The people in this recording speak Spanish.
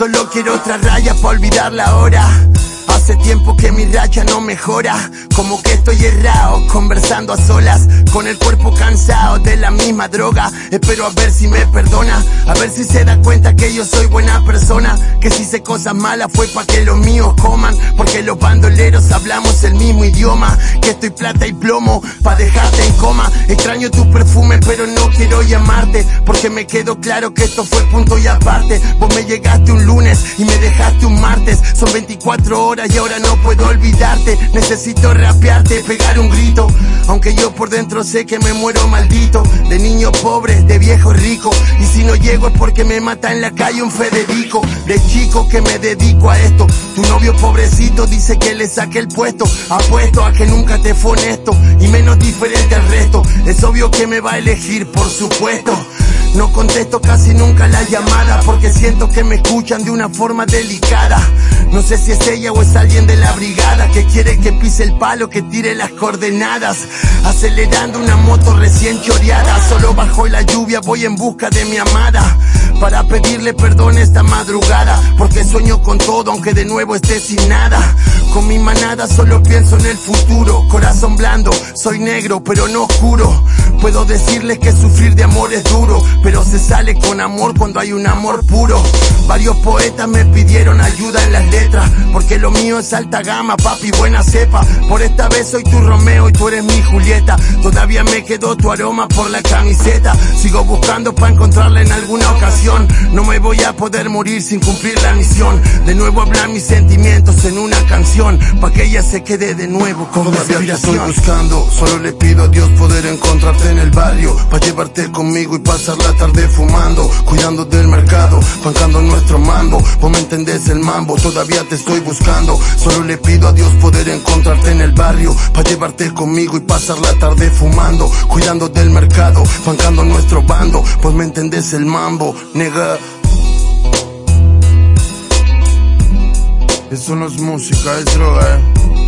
Solo quiero otra raya para olvidar la hora. Hace tiempo que mi racha no mejora, como que estoy errado, conversando a solas, con el cuerpo cansado de la misma droga. Espero a ver si me perdona, a ver si se da cuenta que yo soy buena persona, que si hice cosas malas fue para que los míos coman, porque los bandoleros hablamos el mismo idioma, que estoy plata y plomo, pa' dejarte en coma. Extraño tu perfume, pero no quiero llamarte, porque me quedó claro que esto fue punto y aparte. Vos me llegaste un lunes y me dejaste un martes, son 24 horas y ahora no puedo olvidarte. Necesito rapearte, pegar un grito. Aunque yo por dentro sé que me muero maldito. De niño pobre, de viejo rico. Y si no llego es porque me mata en la calle un Federico. De chico que me dedico a esto. Tu novio pobrecito dice que le saque el puesto. Apuesto a que nunca te fue honesto. Y menos diferente al resto. Es obvio que me va a elegir, por supuesto. No contesto casi nunca la llamada porque siento que me escuchan de una forma delicada. No sé si es ella o es alguien de la brigada que quiere que pise el palo, que tire las coordenadas. Acelerando una moto recién choreada, solo bajo la lluvia voy en busca de mi amada. Para pedirle perdón esta madrugada, porque sueño con todo aunque de nuevo esté sin nada. Con mi manada solo pienso en el futuro, corazón blando, soy negro pero no oscuro. Puedo decirles que sufrir de amor es duro, pero se sale con amor cuando hay un amor puro. Varios poetas me pidieron ayuda en las letras, porque lo mío es alta gama, papi, buena cepa. Por esta vez soy tu Romeo y tú eres mi Julieta. Todavía me quedó tu aroma por la camiseta. Sigo buscando para encontrarla en alguna ocasión. No me voy a poder morir sin cumplir la misión. De nuevo hablar mis sentimientos en una canción, pa' que ella se quede de nuevo con Todavía estoy buscando, solo le pido a Dios poder encontrarte en el barrio, para llevarte conmigo y pasar la tarde fumando, cuidando del mercado, bancando nuestro mambo, vos me entendés el mambo, todavía te estoy buscando, solo le pido a Dios poder encontrarte en el barrio, para llevarte conmigo y pasar la tarde fumando, cuidando del mercado, bancando nuestro bando, vos me entendés el mambo, nega. Eso no es música, es droga, eh.